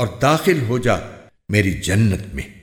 اور داخل ہو جا میری جنت میں۔